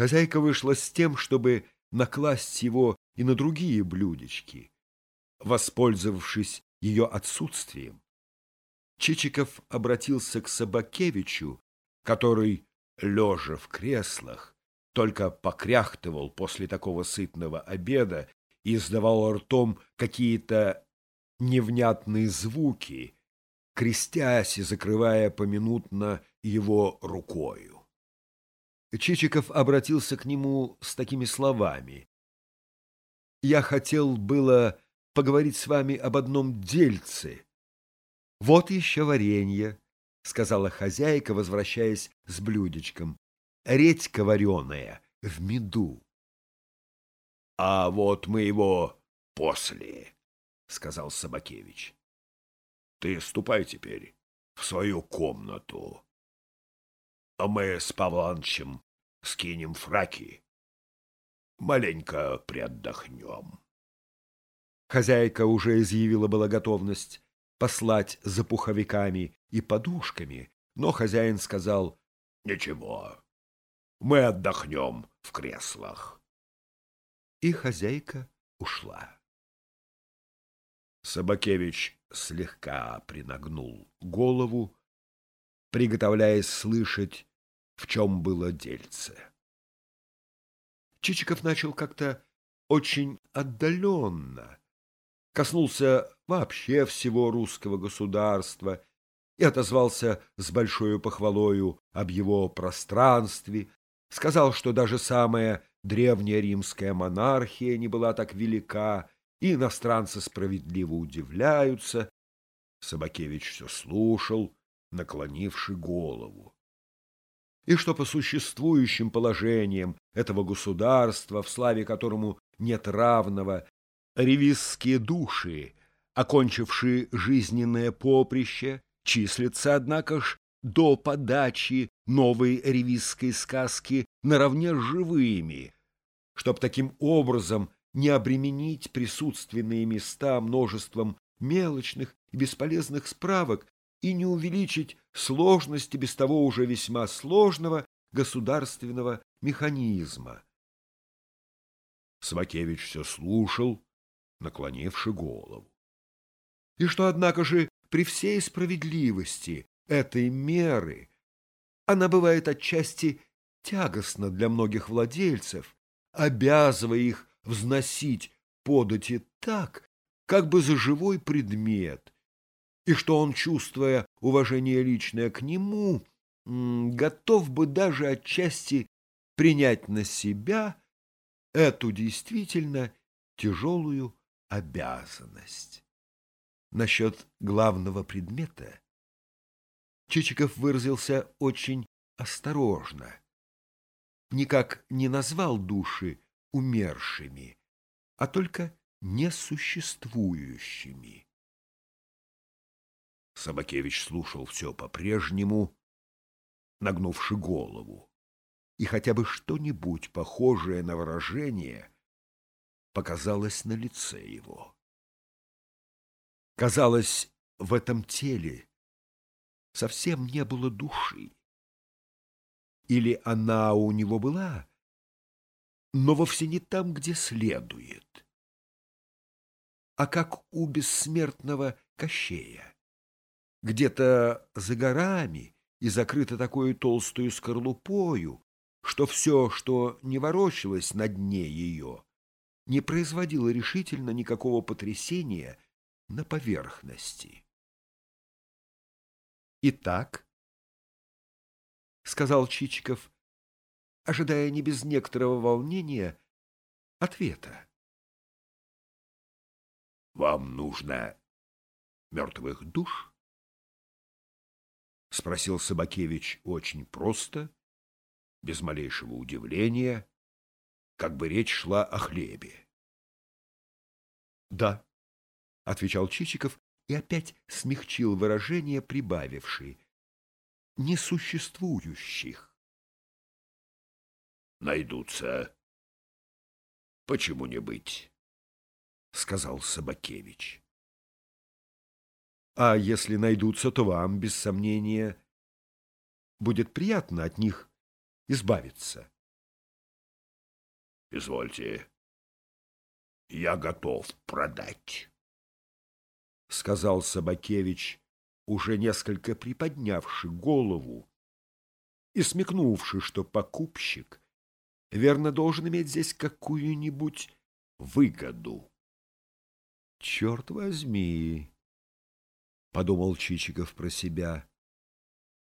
Хозяйка вышла с тем, чтобы накласть его и на другие блюдечки. Воспользовавшись ее отсутствием, Чичиков обратился к Собакевичу, который, лежа в креслах, только покряхтывал после такого сытного обеда и издавал ртом какие-то невнятные звуки, крестясь и закрывая поминутно его рукою. Чичиков обратился к нему с такими словами. «Я хотел было поговорить с вами об одном дельце. Вот еще варенье», — сказала хозяйка, возвращаясь с блюдечком. «Редька вареная в меду». «А вот мы его после», — сказал Собакевич. «Ты ступай теперь в свою комнату, а мы с Павланчем скинем фраки, маленько приотдохнем». Хозяйка уже изъявила была готовность послать за пуховиками и подушками, но хозяин сказал «Ничего, мы отдохнем в креслах» и хозяйка ушла. Собакевич слегка принагнул голову, приготовляясь слышать, в чем было дельце. Чичиков начал как-то очень отдаленно, коснулся вообще всего русского государства и отозвался с большой похвалою об его пространстве, сказал, что даже самая древняя римская монархия не была так велика, и иностранцы справедливо удивляются. Собакевич все слушал, наклонивши голову. И что по существующим положениям этого государства, в славе которому нет равного, ревизские души, окончившие жизненное поприще, числятся, однако ж, до подачи новой ревизской сказки наравне с живыми, чтоб таким образом не обременить присутственные места множеством мелочных и бесполезных справок и не увеличить сложности без того уже весьма сложного государственного механизма. Свакевич все слушал, наклонивши голову. И что, однако же, при всей справедливости этой меры она бывает отчасти тягостна для многих владельцев, обязывая их взносить подати так, как бы за живой предмет, и что он, чувствуя уважение личное к нему, готов бы даже отчасти принять на себя эту действительно тяжелую обязанность. Насчет главного предмета Чичиков выразился очень осторожно. Никак не назвал души умершими, а только несуществующими. Собакевич слушал все по-прежнему, нагнувши голову, и хотя бы что-нибудь похожее на выражение показалось на лице его. Казалось, в этом теле совсем не было души. Или она у него была, но вовсе не там, где следует, а как у бессмертного Кощея. Где-то за горами и закрыто такой толстую скорлупою, что все, что не ворочалось на дне ее, не производило решительно никакого потрясения на поверхности. Итак, — сказал Чичиков, ожидая не без некоторого волнения ответа. — Вам нужно мертвых душ? — спросил Собакевич очень просто, без малейшего удивления, как бы речь шла о хлебе. — Да, — отвечал Чичиков и опять смягчил выражение, прибавивший «несуществующих». «Найдутся. Почему не быть?» — сказал Собакевич. «А если найдутся, то вам, без сомнения, будет приятно от них избавиться». — Извольте, я готов продать, — сказал Собакевич, уже несколько приподнявши голову и смекнувши, что покупщик, верно, должен иметь здесь какую-нибудь выгоду. — Черт возьми! — подумал Чичиков про себя.